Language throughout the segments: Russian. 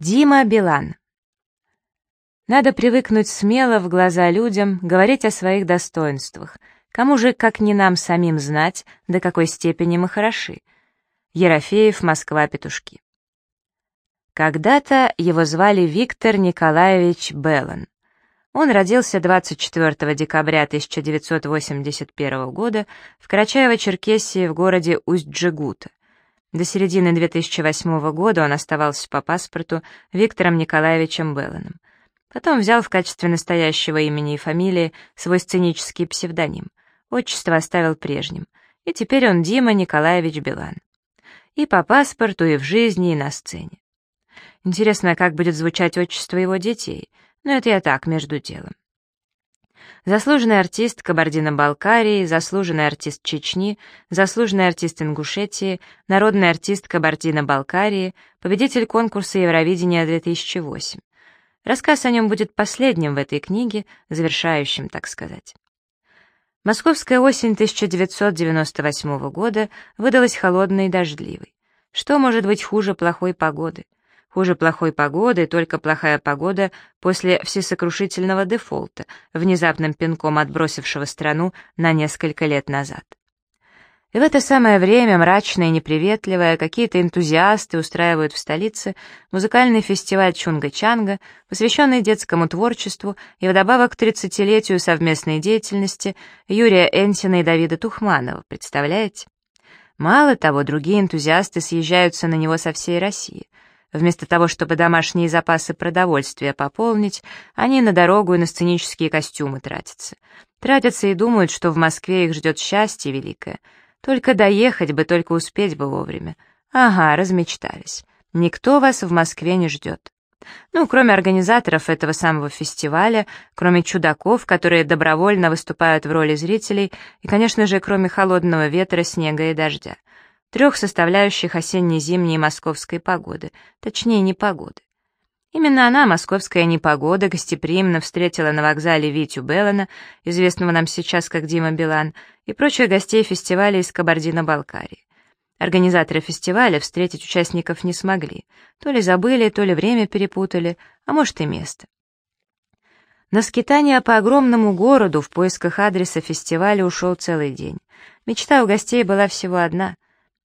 Дима Билан. Надо привыкнуть смело в глаза людям говорить о своих достоинствах. Кому же, как не нам самим знать, до какой степени мы хороши. Ерофеев, Москва, Петушки. Когда-то его звали Виктор Николаевич Беллан. Он родился 24 декабря 1981 года в Карачаево-Черкесии в городе Усть-Джегута. До середины 2008 года он оставался по паспорту Виктором Николаевичем Белланом. Потом взял в качестве настоящего имени и фамилии свой сценический псевдоним. Отчество оставил прежним. И теперь он Дима Николаевич Билан. И по паспорту, и в жизни, и на сцене. Интересно, как будет звучать отчество его детей, но это я так, между делом. Заслуженный артист Кабардино-Балкарии, заслуженный артист Чечни, заслуженный артист Ингушетии, народный артист Кабардино-Балкарии, победитель конкурса Евровидения 2008. Рассказ о нем будет последним в этой книге, завершающим, так сказать. Московская осень 1998 года выдалась холодной и дождливой. Что может быть хуже плохой погоды? Хуже плохой погоды, только плохая погода после всесокрушительного дефолта, внезапным пинком отбросившего страну на несколько лет назад. И в это самое время, мрачное и неприветливое, какие-то энтузиасты устраивают в столице музыкальный фестиваль Чунга-Чанга, посвященный детскому творчеству и вдобавок к 30-летию совместной деятельности Юрия Энтина и Давида Тухманова, представляете? Мало того, другие энтузиасты съезжаются на него со всей России. Вместо того, чтобы домашние запасы продовольствия пополнить, они на дорогу и на сценические костюмы тратятся. Тратятся и думают, что в Москве их ждет счастье великое. Только доехать бы, только успеть бы вовремя. Ага, размечтались. Никто вас в Москве не ждет. Ну, кроме организаторов этого самого фестиваля, кроме чудаков, которые добровольно выступают в роли зрителей, и, конечно же, кроме холодного ветра, снега и дождя трех составляющих осенне-зимней московской погоды, точнее, непогоды. Именно она, московская непогода, гостеприимно встретила на вокзале Витю Беллана, известного нам сейчас как Дима Билан, и прочих гостей фестиваля из Кабардино-Балкарии. Организаторы фестиваля встретить участников не смогли. То ли забыли, то ли время перепутали, а может и место. На скитание по огромному городу в поисках адреса фестиваля ушел целый день. Мечта у гостей была всего одна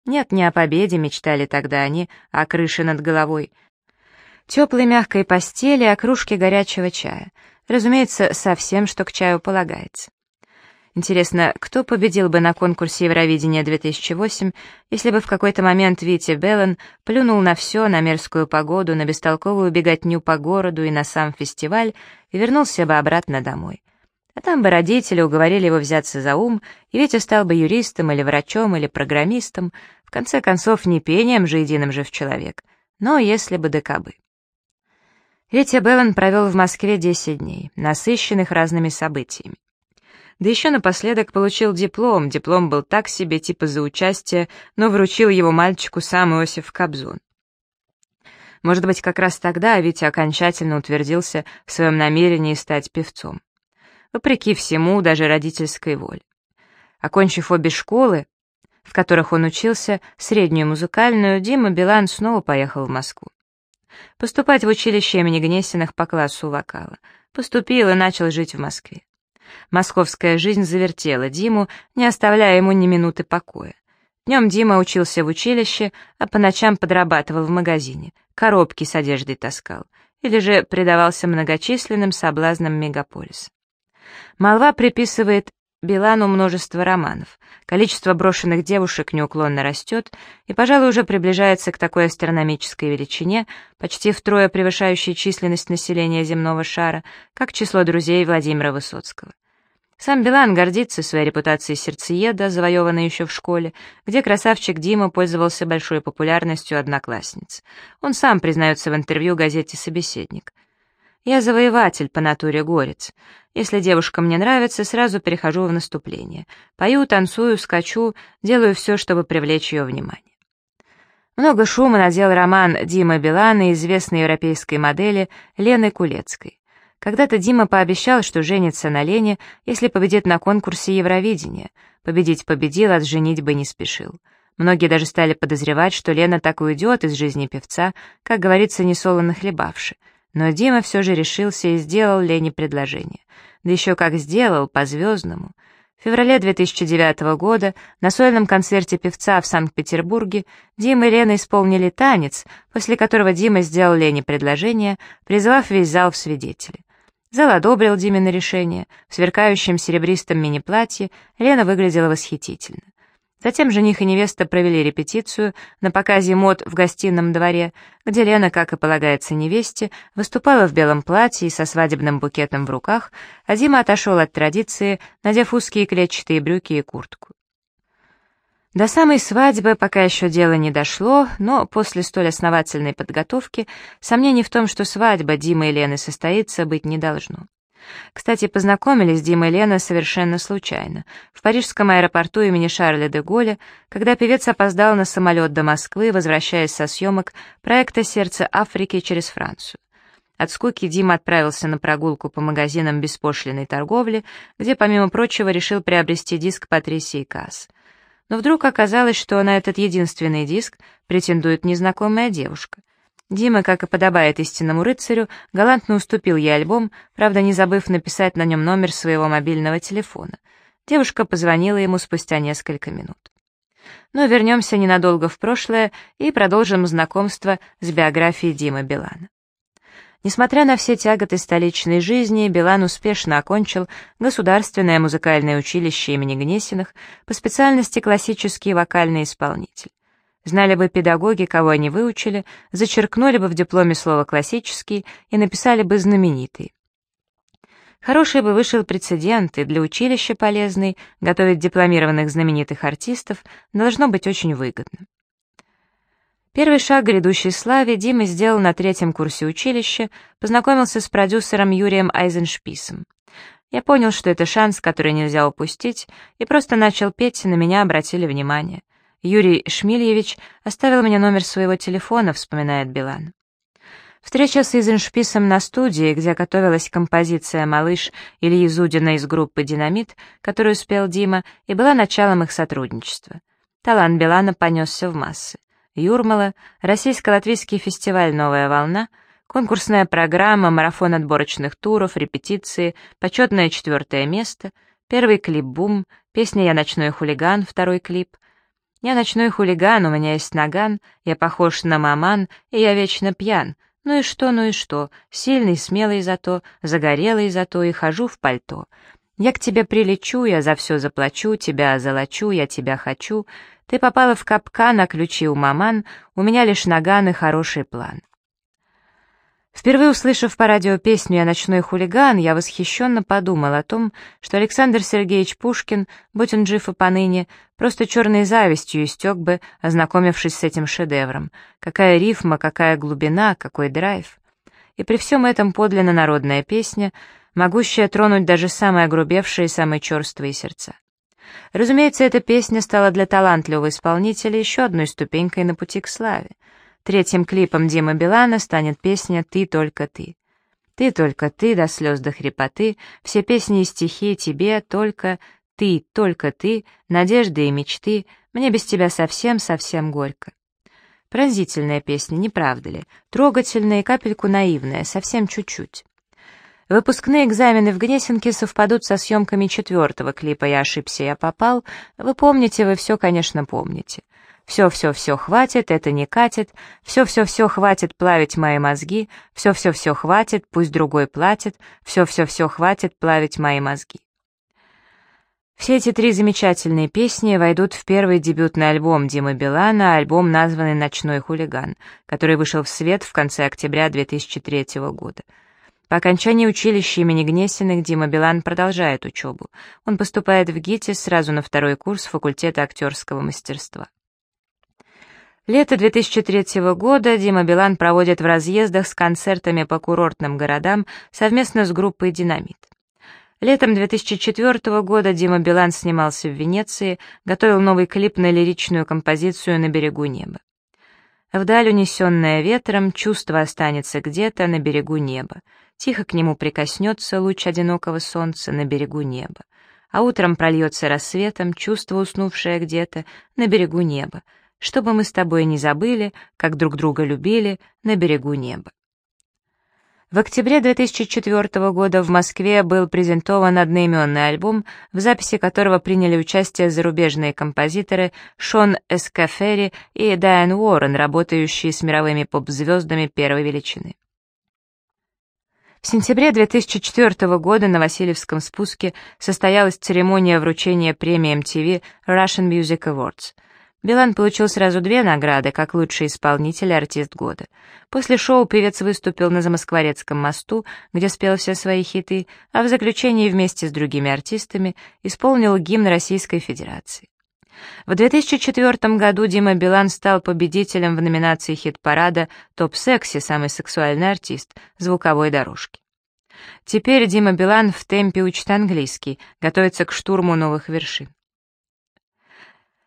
нет, не о победе мечтали тогда они, а о крыше над головой. Теплой мягкой постели, о кружке горячего чая. Разумеется, со всем, что к чаю полагается. Интересно, кто победил бы на конкурсе Евровидения 2008, если бы в какой-то момент Витя Беллан плюнул на все, на мерзкую погоду, на бестолковую беготню по городу и на сам фестиваль и вернулся бы обратно домой. А там бы родители уговорили его взяться за ум, и Витя стал бы юристом или врачом или программистом, в конце концов, не пением же единым же в человек, но если бы докабы. Витя Беллан провел в Москве 10 дней, насыщенных разными событиями. Да еще напоследок получил диплом, диплом был так себе, типа за участие, но вручил его мальчику сам Иосиф Кобзон. Может быть, как раз тогда Витя окончательно утвердился в своем намерении стать певцом вопреки всему, даже родительской воле. Окончив обе школы, в которых он учился, среднюю музыкальную, Дима Билан снова поехал в Москву. Поступать в училище имени Гнесиных по классу вокала. Поступил и начал жить в Москве. Московская жизнь завертела Диму, не оставляя ему ни минуты покоя. Днем Дима учился в училище, а по ночам подрабатывал в магазине, коробки с одеждой таскал, или же предавался многочисленным соблазнам мегаполиса. Молва приписывает Билану множество романов. Количество брошенных девушек неуклонно растет и, пожалуй, уже приближается к такой астрономической величине, почти втрое превышающей численность населения земного шара, как число друзей Владимира Высоцкого. Сам Билан гордится своей репутацией сердцееда, завоеванной еще в школе, где красавчик Дима пользовался большой популярностью одноклассниц. Он сам признается в интервью газете «Собеседник». Я завоеватель по натуре горец. Если девушка мне нравится, сразу перехожу в наступление. Пою, танцую, скачу, делаю все, чтобы привлечь ее внимание. Много шума надел роман Димы Билана известной европейской модели Лены Кулецкой. Когда-то Дима пообещал, что женится на Лене, если победит на конкурсе Евровидения. Победить победил, от женить бы не спешил. Многие даже стали подозревать, что Лена так уйдет из жизни певца, как говорится, несолоно хлебавши. Но Дима все же решился и сделал Лене предложение. Да еще как сделал, по-звездному. В феврале 2009 года на сольном концерте певца в Санкт-Петербурге Дима и Лена исполнили танец, после которого Дима сделал Лене предложение, призвав весь зал в свидетели. Зал одобрил Димина решение. В сверкающем серебристом мини-платье Лена выглядела восхитительно. Затем жених и невеста провели репетицию на показе мод в гостином дворе, где Лена, как и полагается невесте, выступала в белом платье и со свадебным букетом в руках, а Дима отошел от традиции, надев узкие клетчатые брюки и куртку. До самой свадьбы пока еще дело не дошло, но после столь основательной подготовки сомнений в том, что свадьба Димы и Лены состоится, быть не должно. Кстати, познакомились Дима и Лена совершенно случайно. В парижском аэропорту имени Шарля де Голля, когда певец опоздал на самолет до Москвы, возвращаясь со съемок проекта «Сердце Африки» через Францию. От скуки Дима отправился на прогулку по магазинам беспошлиной торговли, где, помимо прочего, решил приобрести диск Патрисии Касс. Но вдруг оказалось, что на этот единственный диск претендует незнакомая девушка — Дима, как и подобает истинному рыцарю, галантно уступил ей альбом, правда, не забыв написать на нем номер своего мобильного телефона. Девушка позвонила ему спустя несколько минут. Но вернемся ненадолго в прошлое и продолжим знакомство с биографией Димы Билана. Несмотря на все тяготы столичной жизни, Билан успешно окончил Государственное музыкальное училище имени Гнесиных по специальности классический вокальный исполнитель. Знали бы педагоги, кого они выучили, зачеркнули бы в дипломе слово «классический» и написали бы «знаменитый». Хороший бы вышел прецедент, и для училища полезный, готовить дипломированных знаменитых артистов должно быть очень выгодно. Первый шаг к грядущей славе Дима сделал на третьем курсе училища, познакомился с продюсером Юрием Айзеншписом. Я понял, что это шанс, который нельзя упустить, и просто начал петь, на меня обратили внимание — Юрий Шмильевич оставил мне номер своего телефона, вспоминает Билан. Встреча с Изеншписом на студии, где готовилась композиция «Малыш» Ильи Зудина из группы «Динамит», которую спел Дима, и была началом их сотрудничества. Талант Билана понесся в массы. Юрмала, российско-латвийский фестиваль «Новая волна», конкурсная программа, марафон отборочных туров, репетиции, почетное четвертое место, первый клип «Бум», песня «Я ночной хулиган», второй клип — я ночной хулиган, у меня есть наган, я похож на маман, и я вечно пьян. Ну и что, ну и что, сильный, смелый зато, загорелый зато и хожу в пальто. Я к тебе прилечу, я за все заплачу, тебя озолочу, я тебя хочу. Ты попала в капкан, а ключи у маман, у меня лишь наган и хороший план. Впервые услышав по радио песню «Я ночной хулиган», я восхищенно подумал о том, что Александр Сергеевич Пушкин, будь он жив и поныне, просто черной завистью истек бы, ознакомившись с этим шедевром. Какая рифма, какая глубина, какой драйв. И при всем этом подлинно народная песня, могущая тронуть даже самые огрубевшие и самые черствые сердца. Разумеется, эта песня стала для талантливого исполнителя еще одной ступенькой на пути к славе. Третьим клипом Димы Билана станет песня «Ты только ты». Ты только ты, до слез до хрипоты, все песни и стихи тебе только ты, только ты, надежды и мечты, мне без тебя совсем-совсем горько. Пронзительная песня, не правда ли? Трогательная и капельку наивная, совсем чуть-чуть. Выпускные экзамены в Гнесинке совпадут со съемками четвертого клипа «Я ошибся, я попал». Вы помните, вы все, конечно, помните. Все-все-все хватит, это не катит, все-все-все хватит плавить мои мозги, все-все-все хватит, пусть другой платит, все-все-все хватит плавить мои мозги. Все эти три замечательные песни войдут в первый дебютный альбом Димы Билана, альбом, названный «Ночной хулиган», который вышел в свет в конце октября 2003 года. По окончании училища имени Гнесиных Дима Билан продолжает учебу. Он поступает в ГИТИС сразу на второй курс факультета актерского мастерства. Лето 2003 года Дима Билан проводит в разъездах с концертами по курортным городам совместно с группой «Динамит». Летом 2004 года Дима Билан снимался в Венеции, готовил новый клип на лиричную композицию «На берегу неба». Вдаль, унесенная ветром, чувство останется где-то на берегу неба. Тихо к нему прикоснется луч одинокого солнца на берегу неба. а утром прольется рассветом чувство, уснувшее где-то на берегу неба, чтобы мы с тобой не забыли, как друг друга любили на берегу неба. В октябре 2004 года в Москве был презентован одноименный альбом, в записи которого приняли участие зарубежные композиторы Шон Эскафери и Дайан Уоррен, работающие с мировыми поп-звездами первой величины. В сентябре 2004 года на Васильевском спуске состоялась церемония вручения премии MTV Russian Music Awards — Билан получил сразу две награды, как лучший исполнитель и артист года. После шоу певец выступил на Замоскворецком мосту, где спел все свои хиты, а в заключении вместе с другими артистами исполнил гимн Российской Федерации. В 2004 году Дима Билан стал победителем в номинации хит-парада «Топ Секси. Самый сексуальный артист» звуковой дорожки. Теперь Дима Билан в темпе учит английский, готовится к штурму новых вершин.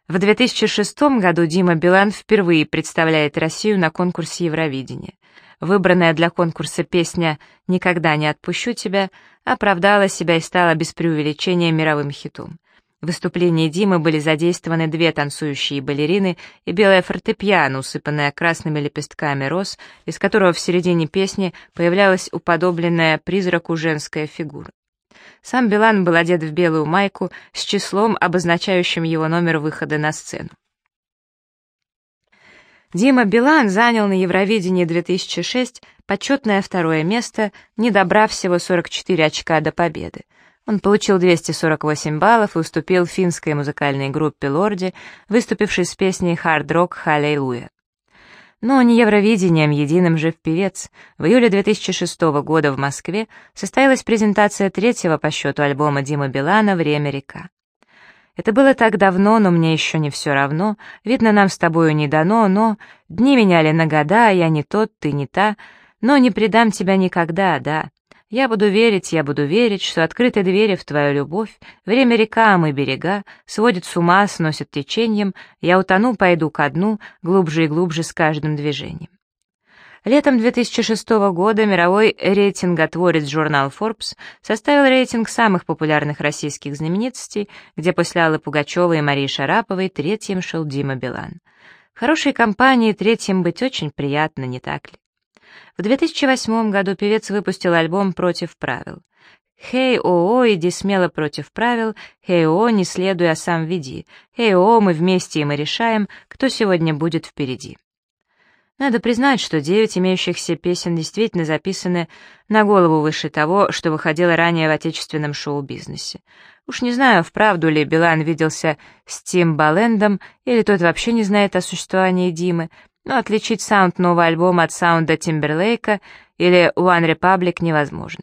В 2006 году Дима Билан впервые представляет Россию на конкурсе Евровидения. Выбранная для конкурса песня «Никогда не отпущу тебя» оправдала себя и стала без преувеличения мировым хитом. В выступлении Димы были задействованы две танцующие балерины и белая фортепиано, усыпанная красными лепестками роз, из которого в середине песни появлялась уподобленная призраку женская фигура. Сам Билан был одет в белую майку с числом, обозначающим его номер выхода на сцену. Дима Билан занял на Евровидении 2006 почетное второе место, не добрав всего 44 очка до победы. Он получил 248 баллов и уступил финской музыкальной группе «Лорди», выступившей с песней «Хард-рок Халлелуя». Но не Евровидением единым жив певец. В июле 2006 года в Москве состоялась презентация третьего по счету альбома Димы Билана «Время река». Это было так давно, но мне еще не все равно. Видно, нам с тобою не дано, но... Дни меняли на года, я не тот, ты не та. Но не предам тебя никогда, да. Я буду верить, я буду верить, что открыты двери в твою любовь, время река, а мы берега, сводит с ума, сносит течением, я утону, пойду ко дну, глубже и глубже с каждым движением. Летом 2006 года мировой рейтинготворец журнал Forbes составил рейтинг самых популярных российских знаменитостей, где после Аллы Пугачевой и Марии Шараповой третьим шел Дима Билан. В хорошей компании третьим быть очень приятно, не так ли? В 2008 году певец выпустил альбом «Против правил». «Хей-о-о, иди смело против правил, хей-о, не следуй, а сам веди, хей-о, мы вместе и мы решаем, кто сегодня будет впереди». Надо признать, что девять имеющихся песен действительно записаны на голову выше того, что выходило ранее в отечественном шоу-бизнесе. Уж не знаю, вправду ли Билан виделся с Тим Балендом, или тот вообще не знает о существовании Димы, но отличить саунд нового альбома от саунда Тимберлейка или One Republic невозможно.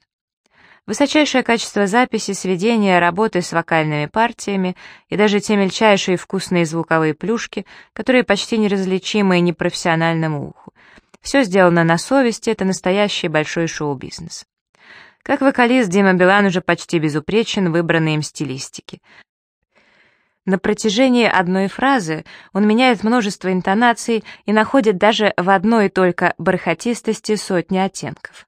Высочайшее качество записи, сведения, работы с вокальными партиями и даже те мельчайшие вкусные звуковые плюшки, которые почти неразличимы непрофессиональному уху. Все сделано на совести, это настоящий большой шоу-бизнес. Как вокалист Дима Билан уже почти безупречен в выбранной им стилистике. На протяжении одной фразы он меняет множество интонаций и находит даже в одной только бархатистости сотни оттенков.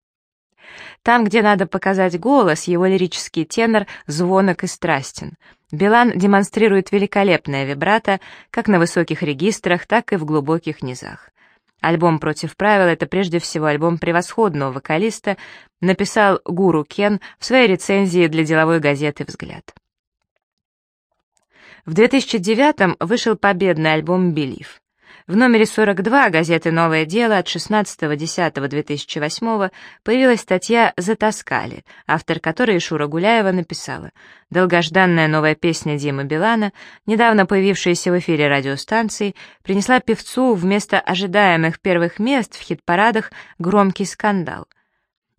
Там, где надо показать голос, его лирический тенор звонок и страстен. Билан демонстрирует великолепное вибрато как на высоких регистрах, так и в глубоких низах. Альбом «Против правил» — это прежде всего альбом превосходного вокалиста, написал Гуру Кен в своей рецензии для деловой газеты «Взгляд». В 2009 вышел победный альбом «Белив». В номере 42 газеты «Новое дело» от 16.10.2008 появилась статья «Затаскали», автор которой Шура Гуляева написала «Долгожданная новая песня Димы Билана, недавно появившаяся в эфире радиостанции, принесла певцу вместо ожидаемых первых мест в хит-парадах громкий скандал.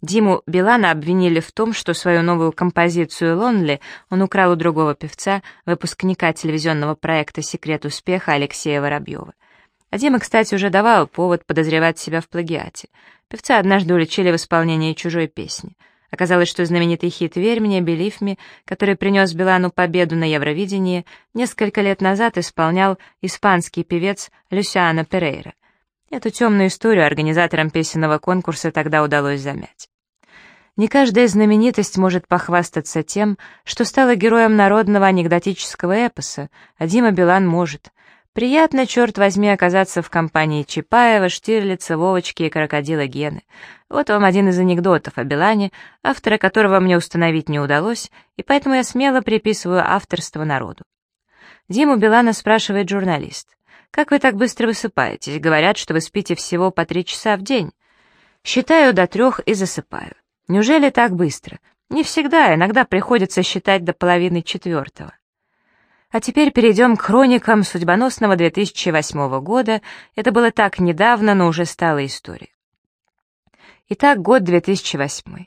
Диму Билана обвинили в том, что свою новую композицию «Лонли» он украл у другого певца, выпускника телевизионного проекта «Секрет успеха» Алексея Воробьева. А Дима, кстати, уже давал повод подозревать себя в плагиате. Певца однажды уличили в исполнении чужой песни. Оказалось, что знаменитый хит «Верь мне, Believe me», который принес Билану победу на Евровидении, несколько лет назад исполнял испанский певец Люсиано Перейра — Эту темную историю организаторам песенного конкурса тогда удалось замять. Не каждая знаменитость может похвастаться тем, что стала героем народного анекдотического эпоса, а Дима Билан может. Приятно, черт возьми, оказаться в компании Чапаева, Штирлица, Вовочки и крокодила Гены. Вот вам один из анекдотов о Билане, автора которого мне установить не удалось, и поэтому я смело приписываю авторство народу. Диму Билана спрашивает журналист. «Как вы так быстро высыпаетесь? Говорят, что вы спите всего по три часа в день». «Считаю до трех и засыпаю». Неужели так быстро? Не всегда, иногда приходится считать до половины четвертого. А теперь перейдем к хроникам судьбоносного 2008 года. Это было так недавно, но уже стало историей. Итак, год 2008.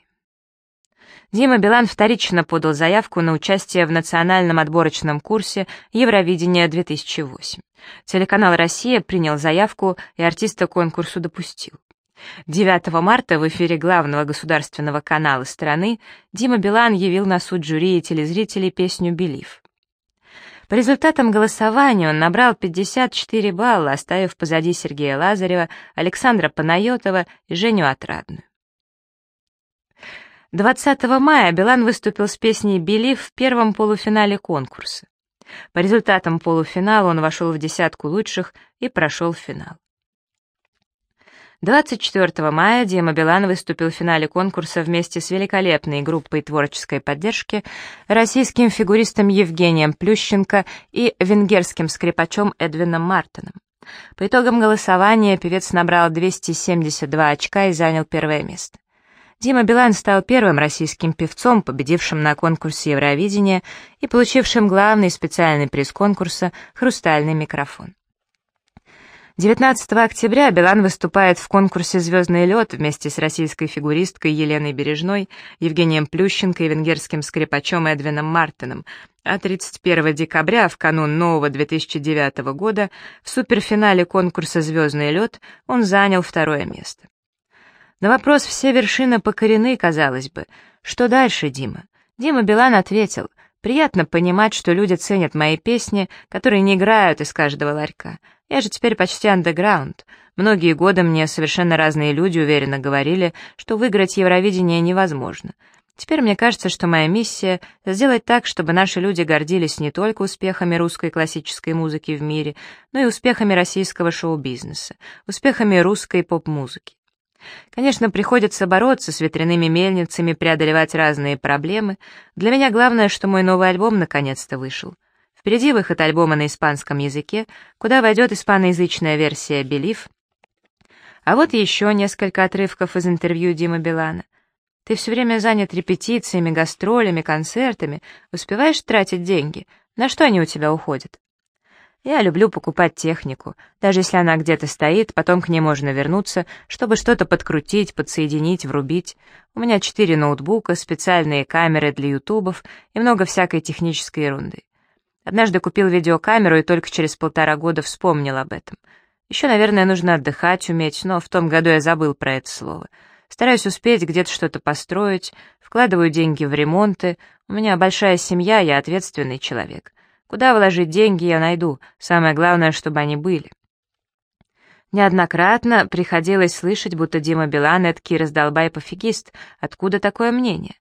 Дима Билан вторично подал заявку на участие в национальном отборочном курсе Евровидения 2008. Телеканал «Россия» принял заявку и артиста конкурсу допустил. 9 марта в эфире главного государственного канала страны Дима Билан явил на суд жюри и телезрителей песню «Белив». По результатам голосования он набрал 54 балла, оставив позади Сергея Лазарева, Александра Панайотова и Женю Отрадную. 20 мая Билан выступил с песней «Белив» в первом полуфинале конкурса. По результатам полуфинала он вошел в десятку лучших и прошел в финал. 24 мая Дима Билан выступил в финале конкурса вместе с великолепной группой творческой поддержки, российским фигуристом Евгением Плющенко и венгерским скрипачом Эдвином Мартином. По итогам голосования певец набрал 272 очка и занял первое место. Дима Билан стал первым российским певцом, победившим на конкурсе Евровидения и получившим главный специальный приз конкурса «Хрустальный микрофон». 19 октября Билан выступает в конкурсе «Звездный лед» вместе с российской фигуристкой Еленой Бережной, Евгением Плющенко и венгерским скрипачом Эдвином Мартином, а 31 декабря, в канун нового 2009 года, в суперфинале конкурса «Звездный лед» он занял второе место. На вопрос «Все вершины покорены», казалось бы. Что дальше, Дима? Дима Билан ответил, «Приятно понимать, что люди ценят мои песни, которые не играют из каждого ларька. Я же теперь почти андеграунд. Многие годы мне совершенно разные люди уверенно говорили, что выиграть Евровидение невозможно. Теперь мне кажется, что моя миссия — сделать так, чтобы наши люди гордились не только успехами русской классической музыки в мире, но и успехами российского шоу-бизнеса, успехами русской поп-музыки. Конечно, приходится бороться с ветряными мельницами, преодолевать разные проблемы. Для меня главное, что мой новый альбом наконец-то вышел. Впереди выход альбома на испанском языке, куда войдет испаноязычная версия «Белив». А вот еще несколько отрывков из интервью Димы Билана. «Ты все время занят репетициями, гастролями, концертами, успеваешь тратить деньги? На что они у тебя уходят?» Я люблю покупать технику. Даже если она где-то стоит, потом к ней можно вернуться, чтобы что-то подкрутить, подсоединить, врубить. У меня четыре ноутбука, специальные камеры для ютубов и много всякой технической ерунды. Однажды купил видеокамеру и только через полтора года вспомнил об этом. Еще, наверное, нужно отдыхать уметь, но в том году я забыл про это слово. Стараюсь успеть где-то что-то построить, вкладываю деньги в ремонты. У меня большая семья, я ответственный человек. Куда вложить деньги, я найду. Самое главное, чтобы они были. Неоднократно приходилось слышать, будто Дима Билан — эдакий раздолбай-пофигист. Откуда такое мнение?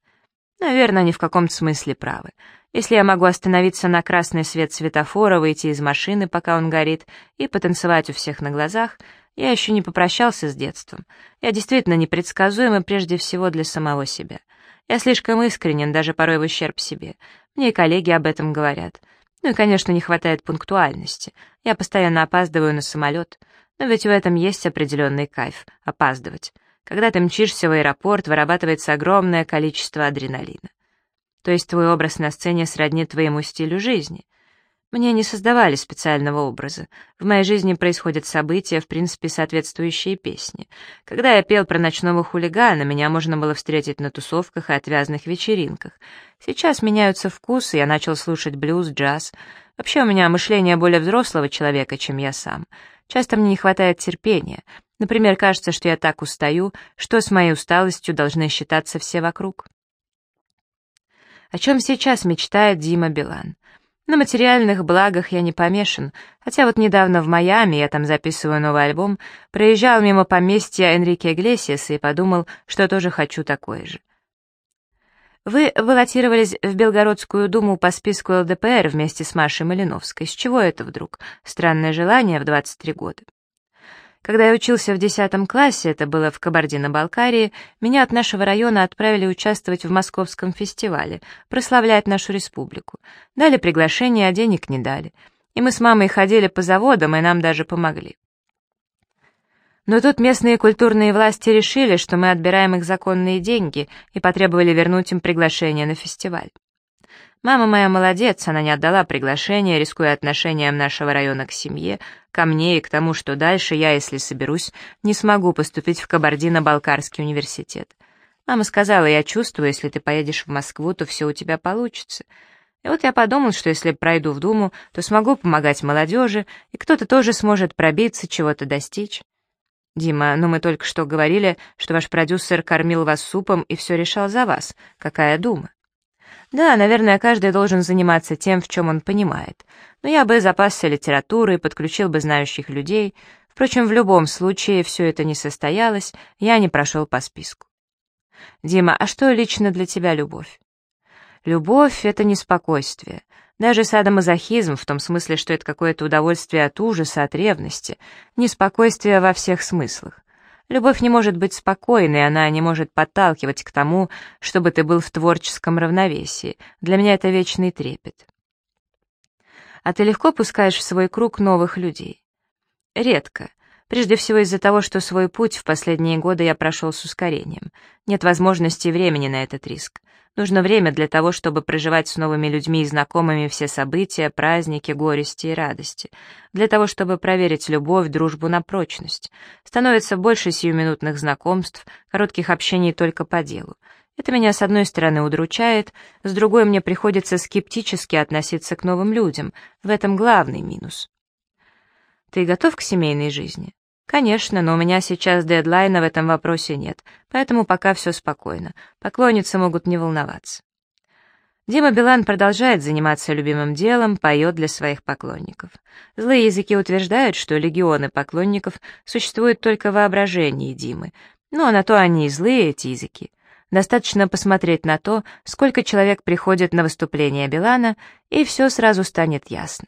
Наверное, они в каком-то смысле правы. Если я могу остановиться на красный свет светофора, выйти из машины, пока он горит, и потанцевать у всех на глазах, я еще не попрощался с детством. Я действительно непредсказуемый прежде всего для самого себя. Я слишком искренен, даже порой в ущерб себе. Мне и коллеги об этом говорят. Ну и, конечно, не хватает пунктуальности. Я постоянно опаздываю на самолет. Но ведь в этом есть определенный кайф — опаздывать. Когда ты мчишься в аэропорт, вырабатывается огромное количество адреналина. То есть твой образ на сцене сродни твоему стилю жизни. Мне не создавали специального образа. В моей жизни происходят события, в принципе, соответствующие песни. Когда я пел про ночного хулигана, меня можно было встретить на тусовках и отвязных вечеринках. Сейчас меняются вкусы, я начал слушать блюз, джаз. Вообще у меня мышление более взрослого человека, чем я сам. Часто мне не хватает терпения. Например, кажется, что я так устаю, что с моей усталостью должны считаться все вокруг. О чем сейчас мечтает Дима Билан? На материальных благах я не помешан, хотя вот недавно в Майами, я там записываю новый альбом, проезжал мимо поместья Энрике Иглесиаса и подумал, что тоже хочу такое же. Вы баллотировались в Белгородскую думу по списку ЛДПР вместе с Машей Малиновской. С чего это вдруг? Странное желание в 23 года. Когда я учился в 10 классе, это было в Кабардино-Балкарии, меня от нашего района отправили участвовать в московском фестивале, прославлять нашу республику. Дали приглашение, а денег не дали. И мы с мамой ходили по заводам, и нам даже помогли. Но тут местные культурные власти решили, что мы отбираем их законные деньги и потребовали вернуть им приглашение на фестиваль. Мама моя молодец, она не отдала приглашение, рискуя отношением нашего района к семье, ко мне и к тому, что дальше я, если соберусь, не смогу поступить в Кабардино-Балкарский университет. Мама сказала, я чувствую, если ты поедешь в Москву, то все у тебя получится. И вот я подумал, что если пройду в Думу, то смогу помогать молодежи, и кто-то тоже сможет пробиться, чего-то достичь. «Дима, ну мы только что говорили, что ваш продюсер кормил вас супом и все решал за вас. Какая дума?» «Да, наверное, каждый должен заниматься тем, в чем он понимает. Но я бы запасся литературой, подключил бы знающих людей. Впрочем, в любом случае все это не состоялось, я не прошел по списку». «Дима, а что лично для тебя любовь?» «Любовь — это не спокойствие. Даже садомазохизм, в том смысле, что это какое-то удовольствие от ужаса, от ревности, неспокойствие во всех смыслах. Любовь не может быть спокойной, она не может подталкивать к тому, чтобы ты был в творческом равновесии. Для меня это вечный трепет. А ты легко пускаешь в свой круг новых людей? Редко. Прежде всего из-за того, что свой путь в последние годы я прошел с ускорением. Нет возможности и времени на этот риск. Нужно время для того, чтобы проживать с новыми людьми и знакомыми все события, праздники, горести и радости. Для того, чтобы проверить любовь, дружбу на прочность. Становится больше сиюминутных знакомств, коротких общений только по делу. Это меня, с одной стороны, удручает, с другой мне приходится скептически относиться к новым людям. В этом главный минус. Ты готов к семейной жизни? «Конечно, но у меня сейчас дедлайна в этом вопросе нет, поэтому пока все спокойно. Поклонницы могут не волноваться». Дима Билан продолжает заниматься любимым делом, поет для своих поклонников. Злые языки утверждают, что легионы поклонников существуют только в воображении Димы. Ну, а на то они и злые, эти языки. Достаточно посмотреть на то, сколько человек приходит на выступление Билана, и все сразу станет ясно.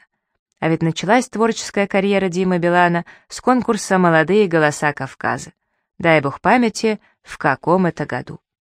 А ведь началась творческая карьера Димы Билана с конкурса «Молодые голоса Кавказа». Дай бог памяти, в каком это году.